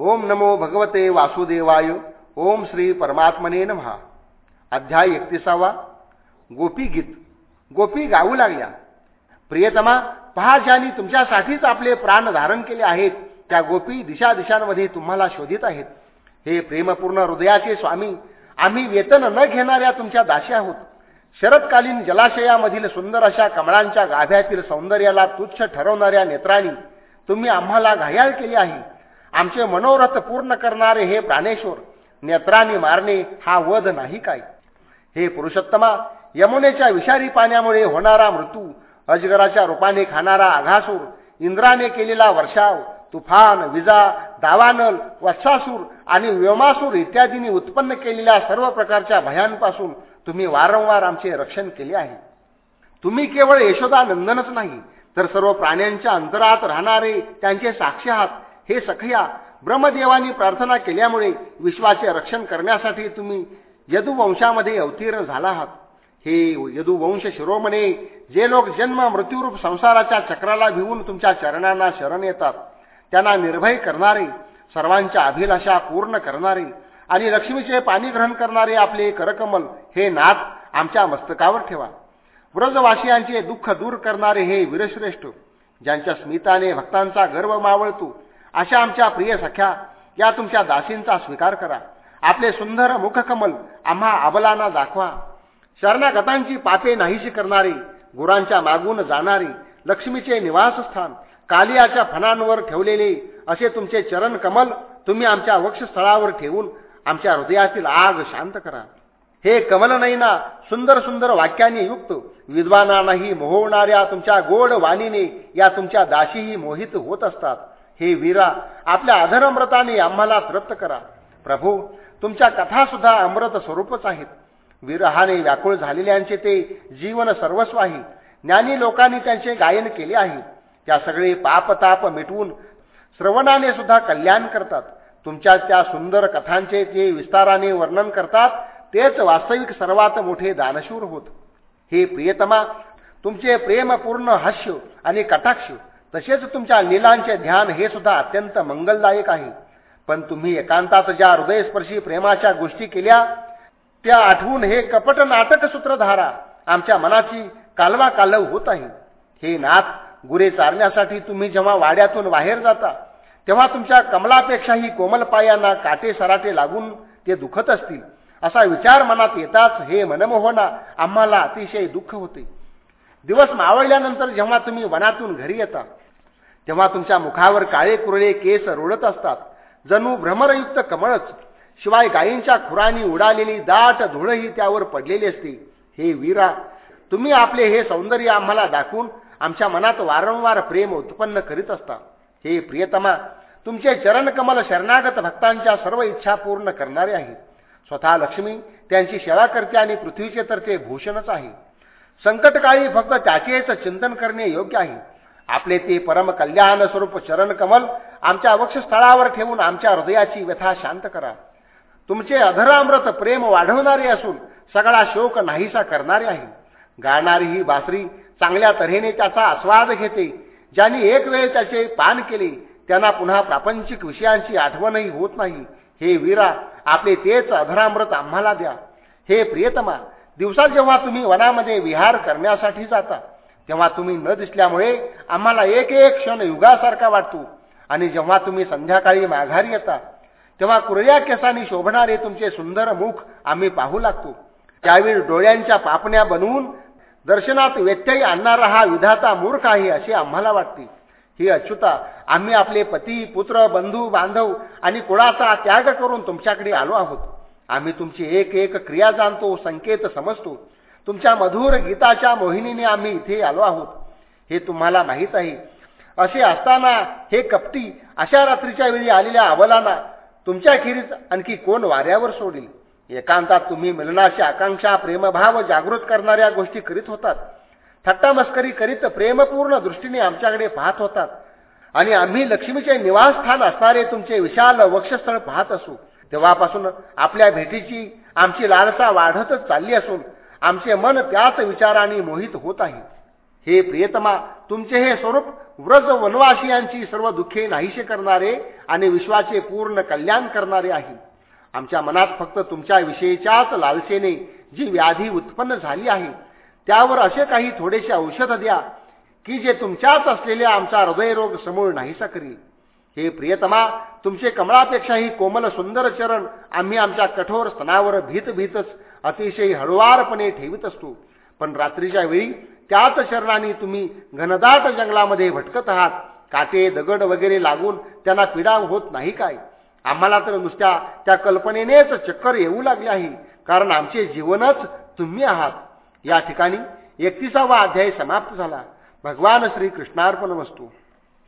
ओम नमो भगवते वासुदेवाय. ओम श्री परमात्मने नमहा. अध्याय एकतीसावा. गोपी गीत. गोपी गाऊ लागल्या. प्रियतमा पहा ज्यांनी तुमच्यासाठीच आपले प्राण धारण केले आहेत त्या गोपी दिशा दिशांमध्ये तुम्हाला शोधित आहेत. हे प्रेमपूर्ण हृदयाचे स्वामी आम्ही वेतन न घेणाऱ्या तुमच्या दाशी आहोत. शरदकालीन जलाशयामधील सुंदर अशा कमळांच्या गाभ्यातील सौंदर्याला तुच्छ ठरवणाऱ्या नेत्रांनी तुम्ही आम्हाला घायाळ केले आहे. आमचे मनोरथ पूर्ण करणारे हे प्राणेश्वर नेत्रांनी मारणे हा वध नाही काय? हे पुरुषोत्तमा यमुनेच्या विषारी पाण्यामुळे होणारा मृत्यू अजगराच्या रूपाने खाणारा आघासूर इंद्राने केलेला वर्षाव तुफान विजा दावानल वत्सासूर आणि व्योमासूर इत्यादींनी उत्पन्न केलेल्या सर्व प्रकारच्या भयांपासून तुम्ही वारंवार आमचे रक्षण केले आहे. तुम्ही केवळ यशोदा नंदनच नाही तर सर्व प्राण्यांच्या अंतरात राहणारे त्यांचे साक्षी आहात. हे सखया ब्रह्मदेवानी प्रार्थना केल्यामुळे विश्वाचे रक्षण करण्यासाठी तुम्ही यदुवंशामध्ये अवतीर्ण झाला आहात. हे यदुवंश शिरोमणे जे लोक जन्म मृत्यूरूप संसाराच्या चक्राला भिवून तुमच्या चरणांना शरण येतात त्यांना निर्भय करणारे सर्वांच्या अभिलाषा पूर्ण करणारे आणि लक्ष्मीचे पाणी ग्रहण करणारे आपले करकमल हे नाथ आमच्या मस्तकावर ठेवा. व्रजवासियांचे दुःख दूर करणारे हे वीरश्रेष्ठ ज्यांच्या स्मिताने भक्तांचा गर्व मावळतो अशा आमच्या प्रिय सख्या या तुमच्या दासींचा स्वीकार करा. आपले सुंदर मुखकमल आम्हा अबलांना दाखवा. शरणागतांची पापे नाहीशी करणारी गुरांच्या मागून जाणारी लक्ष्मीचे निवासस्थान कालियाच्या फणांवर ठेवलेले असे तुमचे चरण कमल तुम्ही आमच्या वक्षस्थळावर ठेवून आमच्या हृदयातील आग शांत करा. हे कमलनयना सुंदर सुंदर वाक्यांनी युक्त विद्वानांनाही मोहवणाऱ्या तुमच्या गोड वाणीने या तुमच्या दाशीही मोहित होत असतात. हे वीरा आपल्या अधरअमृताने आम्हाला तृप्त करा. प्रभू तुमच्या कथा सुद्धा अमृत स्वरूपच आहेत. विरहाने व्याकुळ झालेल्यांचे ते जीवन सर्वस्व आहे. ज्ञानी लोकांनी त्यांचे गायन केले आहे. त्या सगळे पापताप मिटवून श्रवणाने सुद्धा कल्याण करतात. तुमच्या त्या सुंदर कथांचे जे विस्ताराने वर्णन करतात तेच वास्तविक सर्वात मोठे दानशूर होत. हे प्रियतमा तुमचे प्रेमपूर्ण हास्य आणि कटाक्ष तसेच तुमच्या लीलांचे ध्यान हे सुद्धा अत्यंत मंगलदायक आहे. पण तुम्ही एकांतात ज्या हृदयस्पर्शी प्रेमाच्या गोष्टी केल्या त्या आठवून हे कपट नाटक सूत्रधारा आमच्या मनाची कालवा कालव होत आहे. हे नाथ गुरे चारण्यासाठी तुम्ही जेव्हा वाड्यातून बाहेर जाता तेव्हा तुमच्या कमलापेक्षाही कोमल पायांना काटे सराटे लागून ते दुखत असतील. असा विचार मनात येताच हे मनमोहना आम्हाला अतिशय दुःख होते. दिवस मावळल्यानंतर जेव्हा तुम्ही वनातून घरी येता तेव्हा तुमच्या मुखावर काळे कुरळे केस रुळत असतात. जणू भ्रमरयुक्त कमळच शिवाय गायींच्या खुरानी उडालेली दाट धुळही त्यावर पडलेली असते. हे वीरा तुम्ही आपले हे सौंदर्य आम्हाला दाखवून आमच्या मनात वारंवार प्रेम उत्पन्न करीत असता. हे प्रियतमा तुमचे चरणकमल शरणागत भक्तांच्या सर्व इच्छा पूर्ण करणारे आहे. स्वतः लक्ष्मी त्यांची सेवा करते आणि पृथ्वीचे तर ते भूषणच आहे. संकटकाळी फक्त त्याचेच चिंतन करणे योग्य आहे. आपले ते परम कल्याण स्वरूप चरणकमल आमच्या वक्षस्थळावर ठेवून आमच्या हृदयाची व्यथा शांत करा. तुमचे अधरामृत प्रेम वाढवणारे असून सगळा शोक नाहीसा करणारे आहे. गाणारी ही बासरी चांगल्या तऱ्हेने त्याचा आस्वाद घेते. ज्यांनी एक वेळ त्याचे पान केले त्यांना पुन्हा प्रापंचिक विषयांची आठवणही होत नाही. हे वीरा आपले तेच अधरामृत आम्हाला द्या. हे प्रियतमा दिवसा जेव्हा तुम्ही वनामध्ये विहार करण्यासाठी जाता तेव्हा तुम्ही न दिसल्यामुळे आम्हाला एक एक क्षण युगासारखा वाटतो. आणि जेव्हा तुम्ही संध्याकाळी माघारी येता तेव्हा कुरळ्या केसांनी शोभणारे तुमचे सुंदर मुख आम्ही पाहू लागतो. त्यावेळी डोळ्यांच्या पापण्या बनवून दर्शनात व्यत्यय आणणारा हा विधाता मूर्ख आहे असे आम्हाला वाटते. ही अच्युता आम्ही आपले पती पुत्र बंधू बांधव आणि कुळाचा त्याग करून तुमच्याकडे आलो आहोत. आम्ही तुमची एक एक क्रिया जाणतो संकेत समजतो. तुमच्या मधुर गीताच्या मोहिनीने आम्ही इथे आलो आहोत. हे तुम्हाला माहीत आहे. असे असताना हे कपटी अशा रात्रीच्या वेळी आलेल्या अवलांना तुमच्याखेरीज आणखी कोण वाऱ्यावर सोडेल? एकांतात तुम्ही मिलनाची आकांक्षा प्रेमभाव जागृत करणाऱ्या गोष्टी करीत होतात. थट्टा मस्करी करीत प्रेमपूर्ण दृष्टीने आमच्याकडे पाहत होतात. आणि आम्ही लक्ष्मीचे निवासस्थान असणारे तुमचे विशाल वक्षस्थळ पाहत असू. तेव्हापासून आपल्या भेटीची आमची लालसा वाढतच चालली असून आमचे मन त्याच विचाराने मोहित होत आहे. हे प्रियतमा तुमचे हे स्वरूप व्रज वनवासियांची सर्व दुःखे नाहीसे करणारे आणि विश्वाचे पूर्ण कल्याण करणारे आहे. आमच्या मनात फक्त तुमच्या विषयीच्याच लालसेने जी व्याधी उत्पन्न झाली आहे त्यावर असे काही थोडेसे औषध द्या की जे तुमच्याच असलेल्या आमचा हृदयरोग समूळ नाहीसा करील. हे प्रियतमा तुमचे कमळापेक्षाही कोमल सुंदर चरण आम्ही आमच्या कठोर स्तनावर भीत भीतच अतिशय हळुवारपणे ठेवित असतो. पण रात्रीच्या वेळी त्याच चरणाने तुम्ही घनदाट जंगलामध्ये भटकत आहात. काटे दगड वगैरे लागून त्यांना पीडा होत नाही काय? आम्हाला तर नुसत्या त्या कल्पनेनेच चक्कर येऊ लागले आहे. कारण आमचे जीवनच तुम्ही आहात. या ठिकाणी एकतीसावा अध्याय समाप्त झाला. भगवान श्री कृष्णार्पण वस्तू